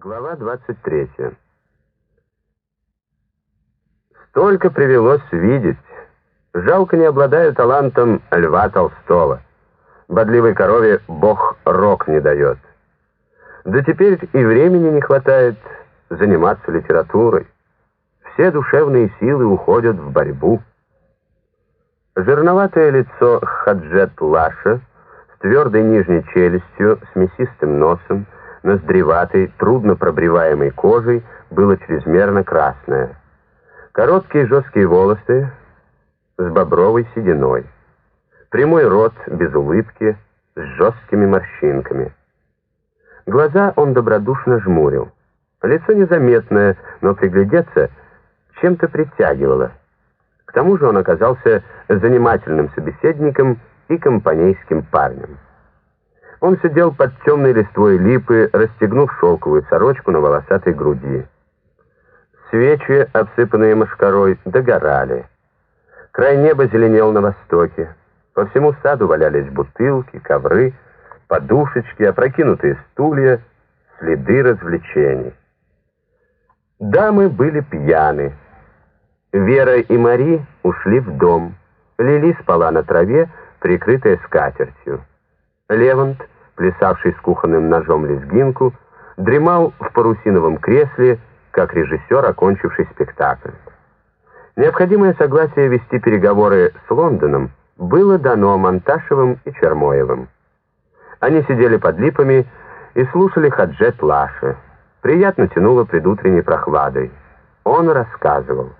Глава 23. Столько привелось видеть. Жалко не обладаю талантом Льва Толстого. Бодливой корове бог рок не дает. Да теперь и времени не хватает заниматься литературой. Все душевные силы уходят в борьбу. Жирноватое лицо Хаджет Лаша с твердой нижней челюстью, с мясистым носом, ноздреватой, трудно пробриваемой кожей было чрезмерно красное. Короткие жесткие волосы с бобровой сединой. Прямой рот без улыбки, с жесткими морщинками. Глаза он добродушно жмурил. Лицо незаметное, но приглядеться чем-то притягивало. К тому же он оказался занимательным собеседником и компанейским парнем. Он сидел под темной листвой липы, расстегнув шелковую сорочку на волосатой груди. Свечи, обсыпанные мошкарой, догорали. Край неба зеленел на востоке. По всему саду валялись бутылки, ковры, подушечки, опрокинутые стулья, следы развлечений. Дамы были пьяны. Вера и Мари ушли в дом. Лили спала на траве, прикрытая скатертью. Левант, плясавший с кухонным ножом лезгинку, дремал в парусиновом кресле, как режиссер, окончивший спектакль. Необходимое согласие вести переговоры с Лондоном было дано Монташевым и Чермоевым. Они сидели под липами и слушали Хаджет Лаши. Приятно тянуло предутренней прохладой. Он рассказывал.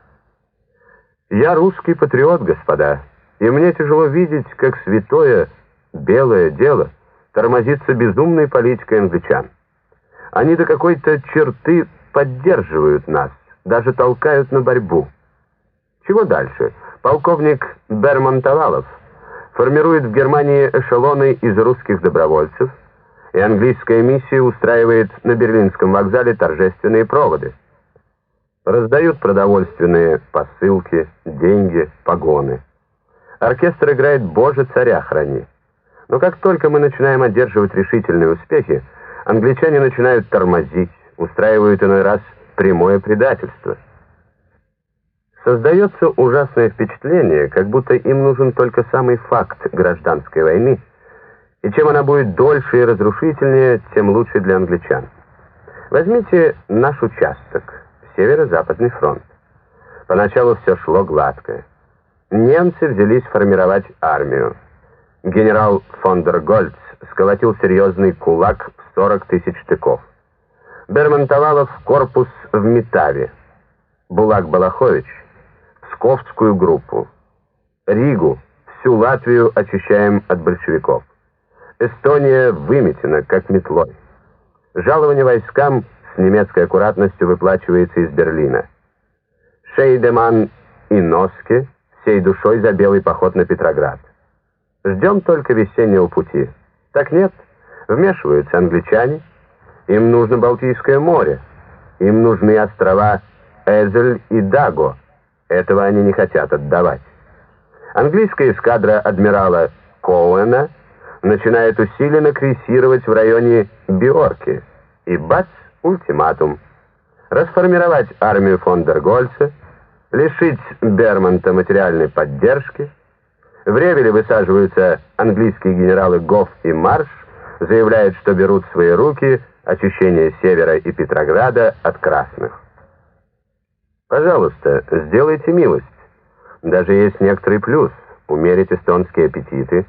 «Я русский патриот, господа, и мне тяжело видеть, как святое белое дело тормозится безумной политикой англичан. Они до какой-то черты поддерживают нас, даже толкают на борьбу. Чего дальше? Полковник Берман Тавалов формирует в Германии эшелоны из русских добровольцев, и английская миссия устраивает на Берлинском вокзале торжественные проводы. Раздают продовольственные посылки, деньги, погоны. Оркестр играет «Боже, царя храни». Но как только мы начинаем одерживать решительные успехи, англичане начинают тормозить, устраивают иной раз прямое предательство. Создается ужасное впечатление, как будто им нужен только самый факт гражданской войны, и чем она будет дольше и разрушительнее, тем лучше для англичан. Возьмите наш участок, северо-западный фронт. Поначалу все шло гладко. Немцы взялись формировать армию генерал фон дер Гольц сколотил серьезный кулак в 40 тысяч штыков. Бермонтовалов корпус в Метаве, Булак Балахович в Псковскую группу, Ригу, всю Латвию очищаем от большевиков. Эстония выметена, как метлой. Жалование войскам с немецкой аккуратностью выплачивается из Берлина. Шейдеман и Носке всей душой за белый поход на Петроград. Ждем только весеннего пути. Так нет, вмешиваются англичане. Им нужно Балтийское море. Им нужны острова Эзель и Даго. Этого они не хотят отдавать. Английская эскадра адмирала Коуэна начинает усиленно крейсировать в районе Биорки. И бац, ультиматум. Расформировать армию фон дер Гольца, лишить Бермонта материальной поддержки, в Ревеле высаживаются английские генералы Гофф и Марш, заявляют, что берут в свои руки очищение Севера и Петрограда от красных. Пожалуйста, сделайте милость. Даже есть некоторый плюс. Умерить эстонские аппетиты.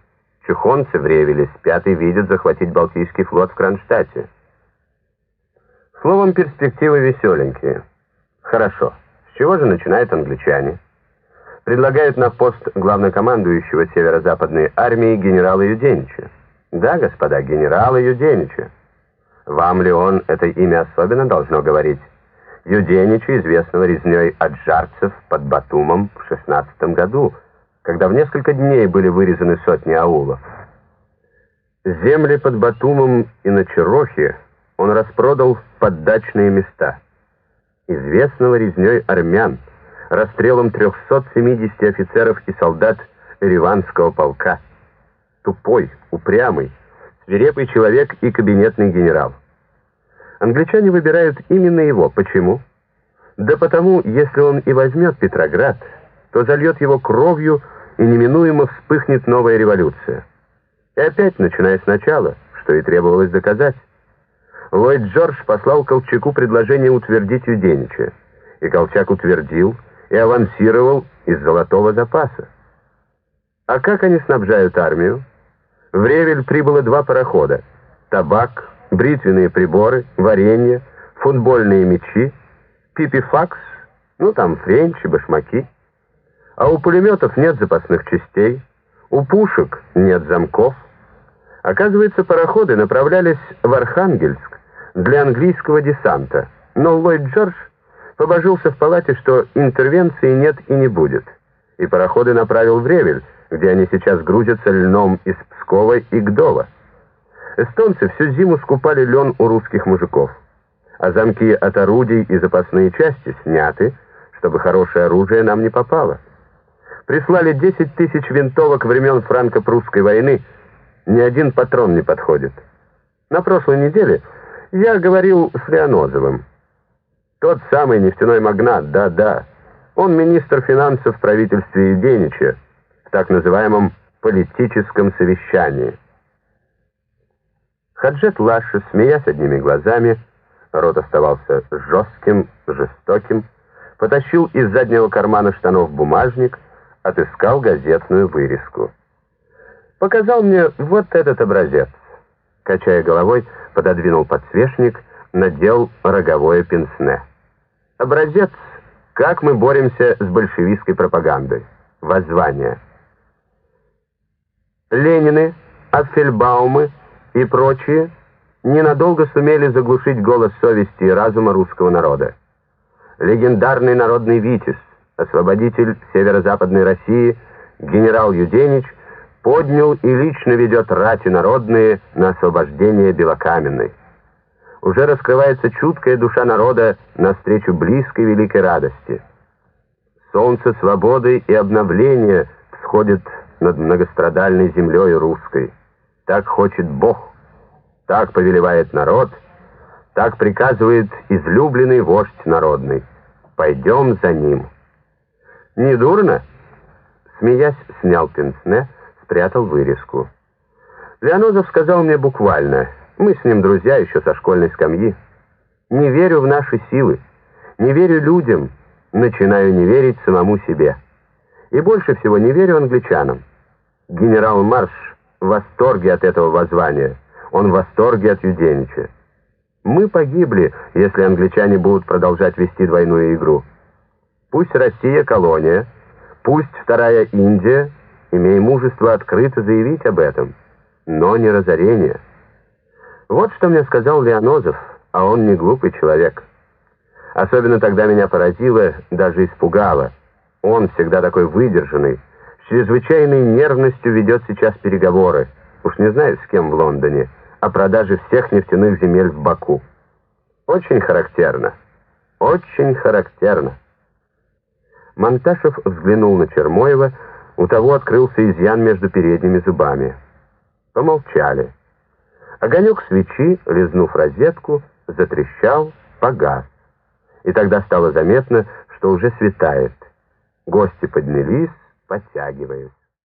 Чухонцы в Ревеле спят и видят захватить Балтийский флот в Кронштадте. Словом, перспективы веселенькие. Хорошо. С чего же начинают англичане? Предлагают на пост главнокомандующего северо-западной армии генерала Юденича. Да, господа, генерала Юденича. Вам ли он это имя особенно должно говорить? Юденича, известного резней аджарцев под Батумом в 16 году, когда в несколько дней были вырезаны сотни аулов. Земли под Батумом и на Черохе он распродал в поддачные места. Известного резней армян – расстрелом 370 офицеров и солдат Риванского полка. Тупой, упрямый, свирепый человек и кабинетный генерал. Англичане выбирают именно его. Почему? Да потому, если он и возьмет Петроград, то зальет его кровью, и неминуемо вспыхнет новая революция. И опять, начиная сначала, что и требовалось доказать. Ллойд Джордж послал Колчаку предложение утвердить Юденича, и Колчак утвердил и авансировал из золотого запаса. А как они снабжают армию? В Ревель прибыло два парохода. Табак, бритвенные приборы, варенье, футбольные мячи, пипифакс, ну там френчи, башмаки. А у пулеметов нет запасных частей, у пушек нет замков. Оказывается, пароходы направлялись в Архангельск для английского десанта, но Ллойд Джордж побожился в палате, что интервенции нет и не будет, и пароходы направил в Ревель, где они сейчас грузятся льном из Пскова и Гдова. Эстонцы всю зиму скупали лен у русских мужиков, а замки от орудий и запасные части сняты, чтобы хорошее оружие нам не попало. Прислали 10 тысяч винтовок времен франко-прусской войны, ни один патрон не подходит. На прошлой неделе я говорил с Леонозовым. Тот самый нефтяной магнат, да-да. Он министр финансов в правительстве Евгенича в так называемом политическом совещании. Хаджет Лаша, смеясь одними глазами, рот оставался жестким, жестоким, потащил из заднего кармана штанов бумажник, отыскал газетную вырезку. Показал мне вот этот образец. Качая головой, пододвинул подсвечник, надел роговое пенсне. Образец, как мы боремся с большевистской пропагандой. Воззвание. Ленины, Аффельбаумы, и прочие ненадолго сумели заглушить голос совести и разума русского народа. Легендарный народный витязь, освободитель северо-западной России, генерал Юденич, поднял и лично ведет рати народные на освобождение Белокаменной. Уже раскрывается чуткая душа народа навстречу близкой великой радости. Солнце свободы и обновления всходит над многострадальной землей русской. Так хочет Бог, так повелевает народ, так приказывает излюбленный вождь народный. Пойдем за ним. Не дурно? Смеясь, снял пенсне, спрятал вырезку. Леонозов сказал мне буквально, мы с ним друзья еще со школьной скамьи. Не верю в наши силы, не верю людям, начинаю не верить самому себе. И больше всего не верю англичанам. Генерал Марш в восторге от этого воззвания. Он в восторге от Юденича. Мы погибли, если англичане будут продолжать вести двойную игру. Пусть Россия колония, пусть вторая Индия, имея мужество открыто заявить об этом, но не разорение. Вот что мне сказал Леонозов, а он не глупый человек. Особенно тогда меня поразило, даже испугало. Он всегда такой выдержанный, чрезвычайной нервностью ведет сейчас переговоры, уж не знаю с кем в Лондоне, о продаже всех нефтяных земель в Баку. Очень характерно. Очень характерно. Монташев взглянул на Чермоева, у того открылся изъян между передними зубами. Помолчали. Огонек свечи, лизнув розетку, затрещал, погас. И тогда стало заметно, что уже светает. Гости поднялись, подтягиваясь.